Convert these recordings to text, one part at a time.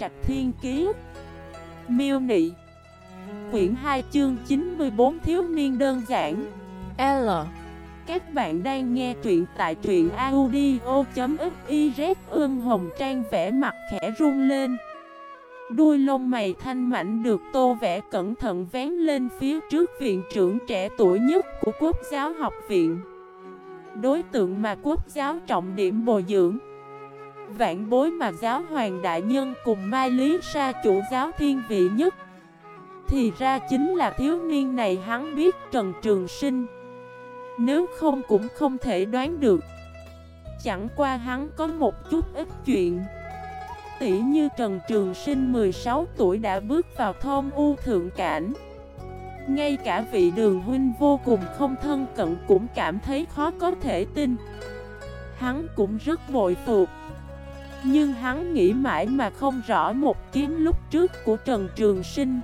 Trạch Thiên Kiế Miêu Nị. Quyển 2 chương 94 Thiếu niên đơn giản. L. Các bạn đang nghe truyện tại truyện audio.xyz Ưm hồng trang vẽ mặt khẽ run lên. Đuôi lông mày thanh mảnh được tô vẽ cẩn thận vén lên phía trước viện trưởng trẻ tuổi nhất của quốc giáo học viện. Đối tượng mà quốc giáo trọng điểm bồi dưỡng Vạn bối mà giáo hoàng đại nhân cùng Mai Lý Sa chủ giáo thiên vị nhất, Thì ra chính là thiếu niên này hắn biết Trần Trường Sinh. Nếu không cũng không thể đoán được. Chẳng qua hắn có một chút ít chuyện. Tỷ như Trần Trường Sinh 16 tuổi đã bước vào thôn U Thượng Cảnh. Ngay cả vị đường huynh vô cùng không thân cận cũng cảm thấy khó có thể tin. Hắn cũng rất bội phục. Nhưng hắn nghĩ mãi mà không rõ một kiếm lúc trước của Trần Trường Sinh.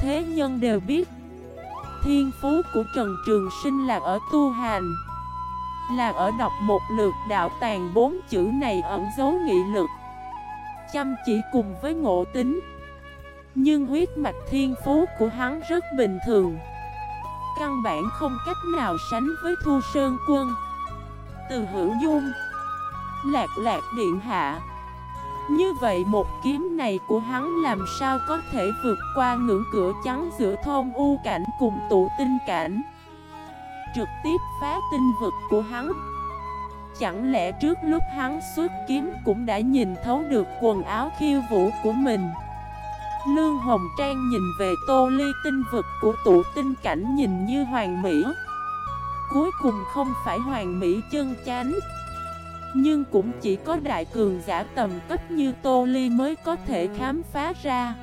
Thế nhân đều biết, Thiên phú của Trần Trường Sinh là ở tu hành, Là ở đọc một lượt đạo tàng bốn chữ này ẩn dấu nghị lực, chăm chỉ cùng với ngộ tính. Nhưng huyết mạch thiên phú của hắn rất bình thường, Căn bản không cách nào sánh với Thu Sơn Quân. Từ hữu dung Lạc lạc điện hạ. Như vậy một kiếm này của hắn làm sao có thể vượt qua ngưỡng cửa trắng giữa thôn u cảnh cùng tụ tinh cảnh? Trực tiếp phá tinh vực của hắn. Chẳng lẽ trước lúc hắn xuất kiếm cũng đã nhìn thấu được quần áo khiêu vũ của mình? Lương Hồng Trang nhìn về tô ly tinh vực của tụ tinh cảnh nhìn như hoàng mỹ. Cuối cùng không phải hoàng mỹ chân chánh. Nhưng cũng chỉ có đại cường giả tầm cấp như tô ly mới có thể khám phá ra.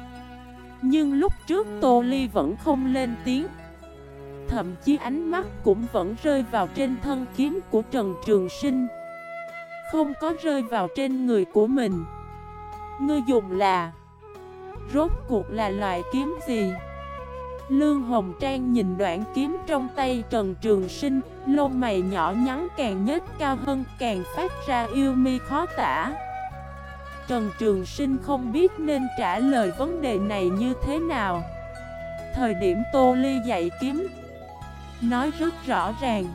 Nhưng lúc trước tô ly vẫn không lên tiếng. Thậm chí ánh mắt cũng vẫn rơi vào trên thân kiếm của Trần Trường Sinh. Không có rơi vào trên người của mình. Ngươi dùng là, Rốt cuộc là loại kiếm gì? Lương Hồng Trang nhìn đoạn kiếm trong tay Trần Trường Sinh, Lông mày nhỏ nhắn càng nhếch cao hơn, Càng phát ra yêu mi khó tả. Trần Trường Sinh không biết nên trả lời vấn đề này như thế nào. Thời điểm Tô Ly dạy kiếm, Nói rất rõ ràng.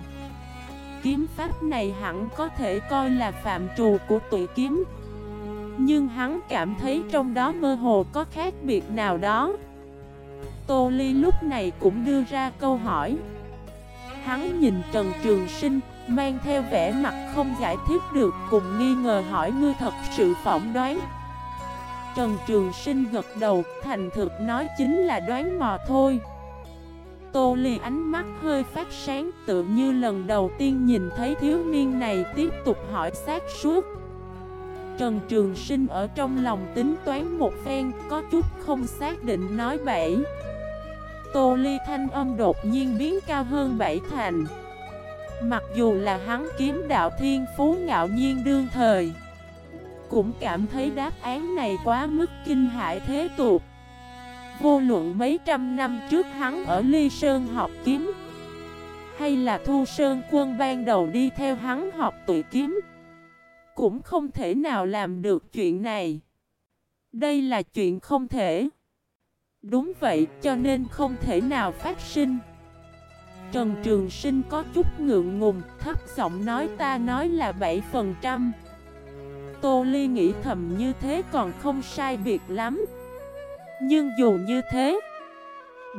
Kiếm pháp này hẳn có thể coi là phạm trù của tụi kiếm. Nhưng hắn cảm thấy trong đó mơ hồ có khác biệt nào đó. Tô Ly lúc này cũng đưa ra câu hỏi. Hắn nhìn Trần Trường Sinh, Mang theo vẻ mặt không giải thích được Cùng nghi ngờ hỏi ngươi thật sự phỏng đoán. Trần Trường Sinh gật đầu, Thành thực nói chính là đoán mò thôi. Tô Ly ánh mắt hơi phát sáng, tự như lần đầu tiên nhìn thấy thiếu niên này tiếp tục hỏi sát suốt Trần Trường Sinh ở trong lòng tính toán một phen, có chút không xác định nói bậy. Tô Ly thanh âm đột nhiên biến cao hơn bảy thành. Mặc dù là hắn kiếm đạo thiên phú ngạo nhiên đương thời, Cũng cảm thấy đáp án này quá mức kinh hại thế tục. Vô luận mấy trăm năm trước hắn ở Ly Sơn học kiếm, Hay là Thu Sơn quân ban đầu đi theo hắn học tụi kiếm, Cũng không thể nào làm được chuyện này. Đây là chuyện không thể. Đúng vậy, cho nên không thể nào phát sinh. Trần Trường Sinh có chút ngượng ngùng, Thấp giọng nói, ta nói là 7% Tô Ly nghĩ thầm, như thế còn không sai biệt lắm. Nhưng dù như thế,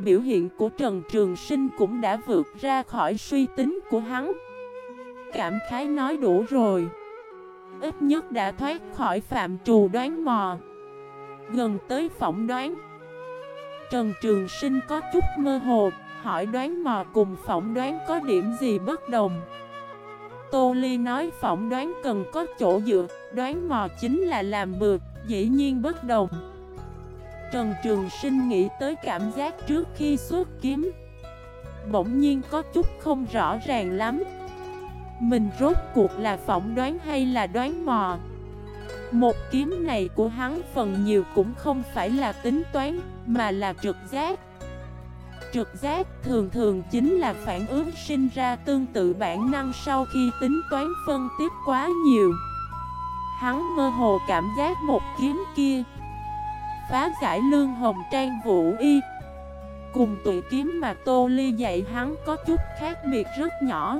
Biểu hiện của Trần Trường Sinh cũng đã vượt ra khỏi suy tính của hắn. Cảm khái nói đủ rồi. Ít nhất đã thoát khỏi phạm trù đoán mò. Gần tới phỏng đoán Trần Trường Sinh có chút mơ hồ, Hỏi đoán mò cùng phỏng đoán có điểm gì bất đồng. Tô Ly nói phỏng đoán cần có chỗ dựa, Đoán mò chính là làm bược, Dĩ nhiên bất đồng. Trần Trường Sinh nghĩ tới cảm giác trước khi xuất kiếm. Bỗng nhiên có chút không rõ ràng lắm. Mình rốt cuộc là phỏng đoán hay là đoán mò? Một kiếm này của hắn phần nhiều cũng không phải là tính toán, Mà là trực giác. Trực giác thường thường chính là phản ứng sinh ra tương tự bản năng sau khi tính toán phân tiếp quá nhiều. Hắn mơ hồ cảm giác một kiếm kia. Phá giải lương hồng trang vũ y. Cùng tụi kiếm mà Tô Ly dạy hắn có chút khác biệt rất nhỏ.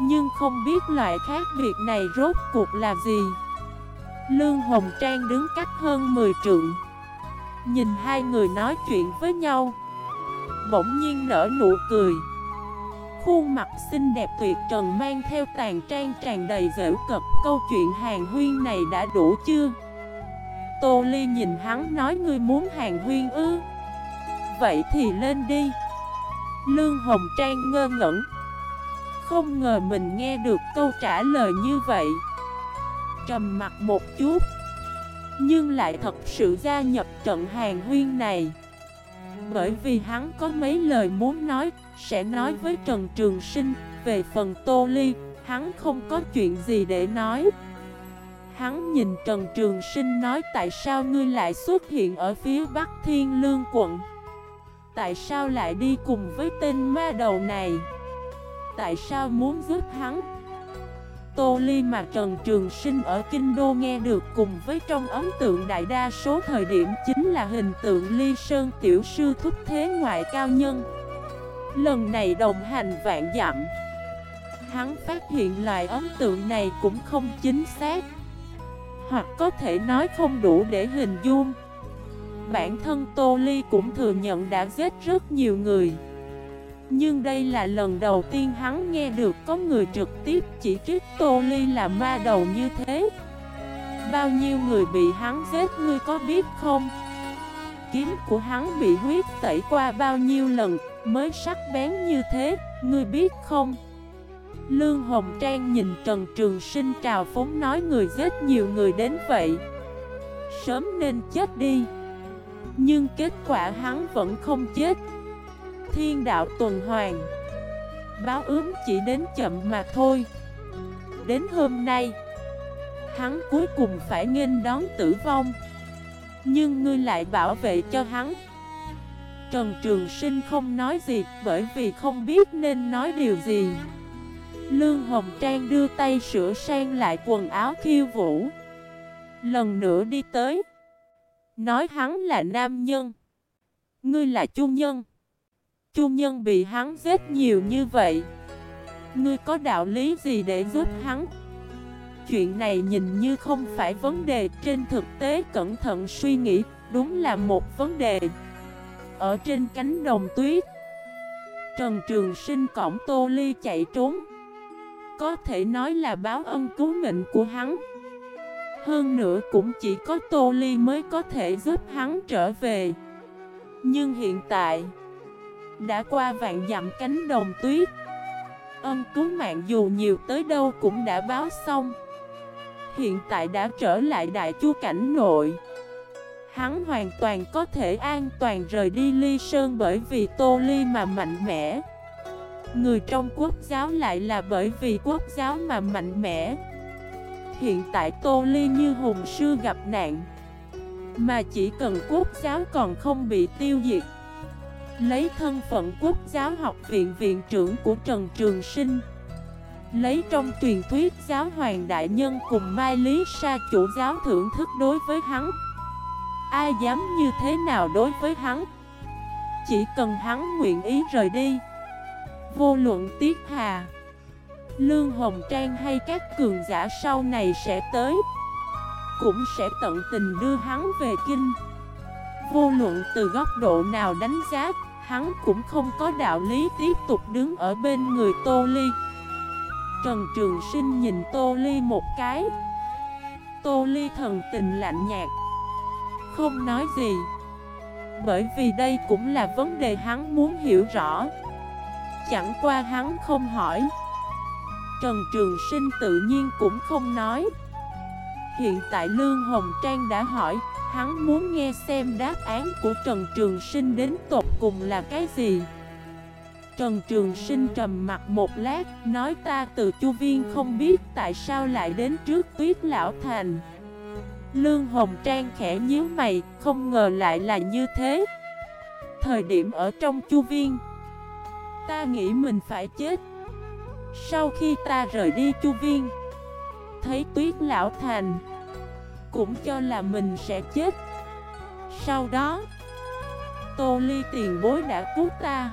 Nhưng không biết loại khác biệt này rốt cuộc là gì. Lương Hồng Trang đứng cách hơn 10 trượng. Nhìn hai người nói chuyện với nhau, Bỗng nhiên nở nụ cười. Khuôn mặt xinh đẹp tuyệt trần mang theo tàn trang tràn đầy dễu cập Câu chuyện hàng huyên này đã đủ chưa? Tô Ly nhìn hắn nói, ngươi muốn hàng huyên ư? Vậy thì lên đi. Lương Hồng Trang ngơ ngẩn. Không ngờ mình nghe được câu trả lời như vậy. Trầm mặt một chút, Nhưng lại thật sự gia nhập trận hàng huyên này. Bởi vì hắn có mấy lời muốn nói, Sẽ nói với Trần Trường Sinh Về phần Tô Ly, Hắn không có chuyện gì để nói. Hắn nhìn Trần Trường Sinh nói, tại sao ngươi lại xuất hiện ở phía Bắc Thiên Lương quận? Tại sao lại đi cùng với tên ma đầu này? Tại sao muốn giúp hắn Tô Ly mà Trần Trường Sinh ở Kinh Đô nghe được cùng với trong ấn tượng đại đa số thời điểm chính là hình tượng Ly Sơn Tiểu Sư Thúc Thế Ngoại Cao Nhân. Lần này đồng hành vạn dặm. Hắn phát hiện loại ấn tượng này cũng không chính xác. Hoặc có thể nói không đủ để hình dung. Bản thân Tô Ly cũng thừa nhận đã giết rất nhiều người. Nhưng đây là lần đầu tiên hắn nghe được có người trực tiếp chỉ trích Tô Ly là ma đầu như thế Bao nhiêu người bị hắn giết ngươi có biết không? Kiếm của hắn bị huyết tẩy qua bao nhiêu lần mới sắc bén như thế, ngươi biết không? Lương Hồng Trang nhìn Trần Trường Sinh trào phóng nói người giết nhiều người đến vậy Sớm nên chết đi Nhưng kết quả hắn vẫn không chết Thiên đạo tuần hoàn. Báo ướm chỉ đến chậm mà thôi. Đến hôm nay, Hắn cuối cùng phải nghênh đón tử vong. Nhưng ngươi lại bảo vệ cho hắn. Trần Trường Sinh không nói gì Bởi vì không biết nên nói điều gì. Lương Hồng Trang đưa tay sửa sang lại quần áo khiêu vũ. Lần nữa đi tới. Nói hắn là nam nhân. Ngươi là chu nhân. Chu nhân bị hắn giết nhiều như vậy. Ngươi có đạo lý gì để giúp hắn? Chuyện này nhìn như không phải vấn đề Trên thực tế, cẩn thận suy nghĩ, Đúng là một vấn đề. Ở trên cánh đồng tuyết, Trần Trường Sinh cổng Tô Ly chạy trốn. Có thể nói là báo ân cứu mệnh của hắn. Hơn nữa cũng chỉ có Tô Ly mới có thể giúp hắn trở về. Nhưng hiện tại đã qua vạn dặm cánh đồng tuyết. Ân cứu mạng dù nhiều tới đâu cũng đã báo xong. Hiện tại đã trở lại đại chu cảnh nội. Hắn hoàn toàn có thể an toàn rời đi ly sơn bởi vì tô ly mà mạnh mẽ. Người trong quốc giáo lại là bởi vì quốc giáo mà mạnh mẽ. Hiện tại Tô Ly như hùng sư gặp nạn, Mà chỉ cần quốc giáo còn không bị tiêu diệt Lấy thân phận quốc giáo học viện viện trưởng của Trần Trường Sinh. Lấy trong truyền thuyết giáo hoàng đại nhân cùng Mai Lý Sa chủ giáo thưởng thức đối với hắn. Ai dám như thế nào đối với hắn? Chỉ cần hắn nguyện ý rời đi. Vô luận tiết hà, Lương Hồng Trang hay các cường giả sau này sẽ tới, Cũng sẽ tận tình đưa hắn về kinh. Vô luận từ góc độ nào đánh giá Hắn cũng không có đạo lý tiếp tục đứng ở bên người Tô Ly. Trần Trường Sinh nhìn Tô Ly một cái. Tô Ly thần tình lạnh nhạt. Không nói gì. Bởi vì đây cũng là vấn đề hắn muốn hiểu rõ. Chẳng qua hắn không hỏi. Trần Trường Sinh tự nhiên cũng không nói. Hiện tại Lương Hồng Trang đã hỏi, Hắn muốn nghe xem đáp án của Trần Trường Sinh đến tột cùng là cái gì. Trần Trường Sinh trầm mặt một lát, Nói ta từ Chu Viên không biết tại sao lại đến trước tuyết lão thành. Lương Hồng Trang khẽ nhíu mày, Không ngờ lại là như thế. Thời điểm ở trong Chu Viên, Ta nghĩ mình phải chết. Sau khi ta rời đi chu viên Thấy tuyết lão thành Cũng cho là mình sẽ chết. Sau đó, Tô Ly tiền bối đã cứu ta.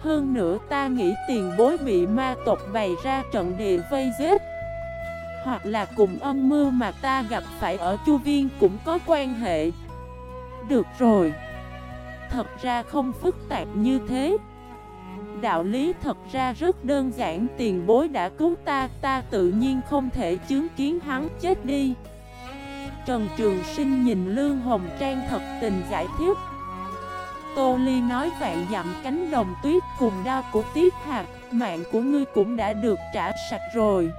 Hơn nữa ta nghĩ tiền bối bị ma tộc bày ra trận địa vây giết, Hoặc là cùng âm mưu mà ta gặp phải ở chu viên cũng có quan hệ. Được rồi. Thật ra không phức tạp như thế. Đạo lý thật ra rất đơn giản, Tiền bối đã cứu ta Ta tự nhiên không thể chứng kiến hắn chết đi. Trần Trường Sinh nhìn Lương Hồng Trang thật tình giải thích. Tô Ly nói vạn dặm cánh đồng tuyết cùng đao của Tiết Hạt Mạng của ngươi cũng đã được trả sạch rồi.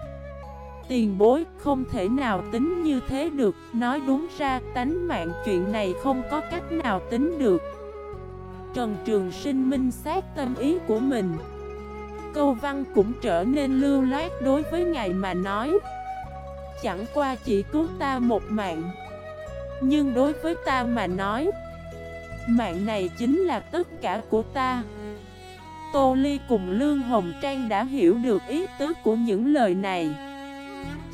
Tiền bối, không thể nào tính như thế được. Nói đúng ra, tánh mạng chuyện này không có cách nào tính được. Trần Trường Sinh minh xác tâm ý của mình. Câu văn cũng trở nên lưu loát đối với ngài mà nói, Chẳng qua chỉ cứu ta một mạng, Nhưng đối với ta mà nói, Mạng này chính là tất cả của ta. Tô Ly cùng Lương Hồng Trang đã hiểu được ý tứ của những lời này.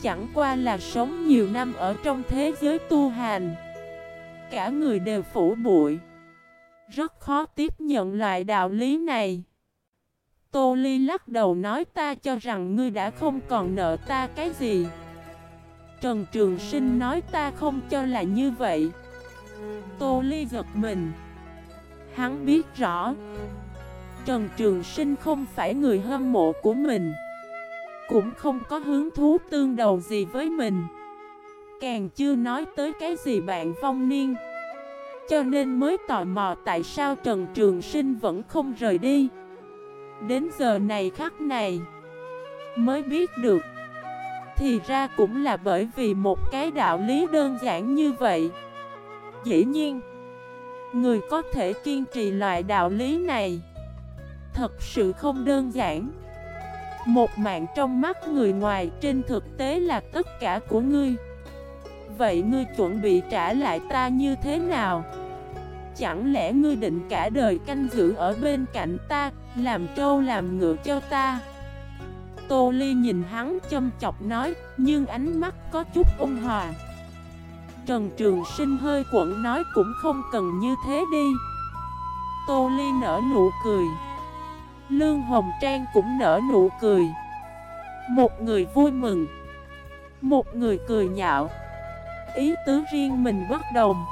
Chẳng qua là sống nhiều năm ở trong thế giới tu hành, Cả người đều phủ bụi rất khó tiếp nhận loại đạo lý này. Tô Ly lắc đầu nói ta cho rằng ngươi đã không còn nợ ta cái gì. Trần Trường Sinh nói ta không cho là như vậy. Tô Ly giật mình. Hắn biết rõ. Trần Trường Sinh không phải người hâm mộ của mình. Cũng không có hứng thú tương đầu gì với mình. Càng chưa nói tới cái gì bạn vong niên. Cho nên mới tò mò tại sao Trần Trường Sinh vẫn không rời đi. Đến giờ này khắc này, Mới biết được, Thì ra cũng là bởi vì một cái đạo lý đơn giản như vậy. Dĩ nhiên, Người có thể kiên trì loại đạo lý này, Thật sự không đơn giản. Một mạng trong mắt người ngoài trên thực tế là tất cả của ngươi. Vậy ngươi chuẩn bị trả lại ta như thế nào? Chẳng lẽ ngươi định cả đời canh giữ ở bên cạnh ta, Làm trâu làm ngựa cho ta? Tô Ly nhìn hắn châm chọc nói, Nhưng ánh mắt có chút ôn hòa. Trần Trường Sinh hơi quẩn nói cũng không cần như thế đi. Tô Ly nở nụ cười. Lương Hồng Trang cũng nở nụ cười. Một người vui mừng. Một người cười nhạo. Ý tứ riêng mình bất đồng.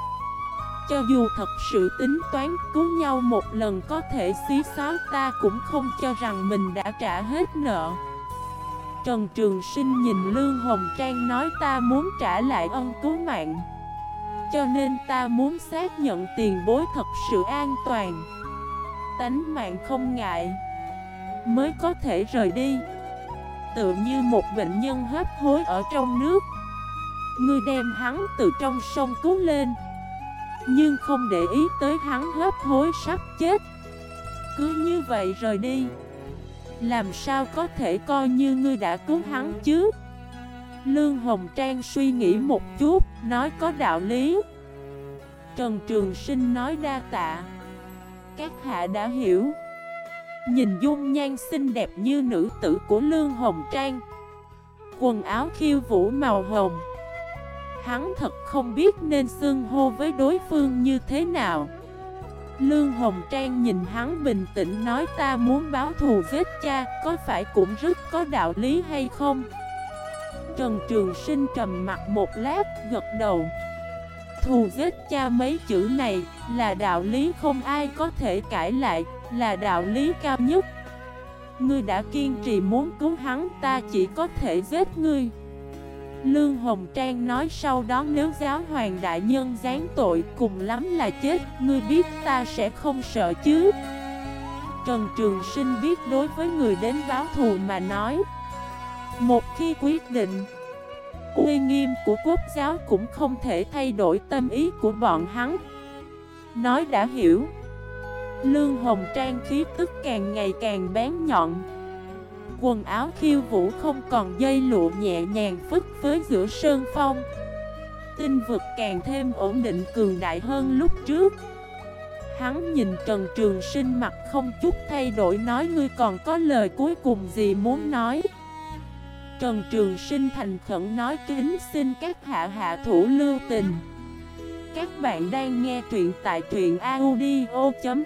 Cho dù thật sự tính toán cứu nhau một lần có thể xí xóa ta cũng không cho rằng mình đã trả hết nợ. Trần Trường Sinh nhìn Lương Hồng Trang nói ta muốn trả lại ân cứu mạng. Cho nên ta muốn xác nhận tiền bối thật sự an toàn. Tánh mạng không ngại. Mới có thể rời đi. Tự như một bệnh nhân hấp hối ở trong nước. Ngươi đem hắn từ trong sông cứu lên. Nhưng không để ý tới hắn hấp hối sắp chết. Cứ như vậy rời đi. Làm sao có thể coi như ngươi đã cứu hắn chứ? Lương Hồng Trang suy nghĩ một chút, Nói có đạo lý. Trần Trường Sinh nói đa tạ. Các hạ đã hiểu. Nhìn dung nhan xinh đẹp như nữ tử của Lương Hồng Trang. Quần áo khiêu vũ màu hồng. Hắn thật không biết nên xưng hô với đối phương như thế nào. Lương Hồng Trang nhìn hắn bình tĩnh nói, ta muốn báo thù giết cha, Có phải cũng rất có đạo lý hay không? Trần Trường Sinh trầm mặt một lát, gật đầu. Thù giết cha mấy chữ này là đạo lý không ai có thể cãi lại, Là đạo lý cao nhất. Ngươi đã kiên trì muốn cứu hắn, ta chỉ có thể giết ngươi. Lương Hồng Trang nói sau đó nếu giáo hoàng đại nhân gián tội cùng lắm là chết, Ngươi biết ta sẽ không sợ chứ? Trần Trường Sinh biết đối với người đến báo thù mà nói. Một khi quyết định, Uy nghiêm của quốc giáo cũng không thể thay đổi tâm ý của bọn hắn. Nói đã hiểu, Lương Hồng Trang khí tức càng ngày càng bén nhọn. Quần áo khiêu vũ không còn dây lụa nhẹ nhàng phức với giữa sơn phong. Tinh vực càng thêm ổn định cường đại hơn lúc trước. Hắn nhìn Trần Trường Sinh mặt không chút thay đổi nói ngươi còn có lời cuối cùng gì muốn nói. Trần Trường Sinh thành khẩn nói kính xin các hạ hạ thủ lưu tình. Các bạn đang nghe truyện tại truyện audio.fif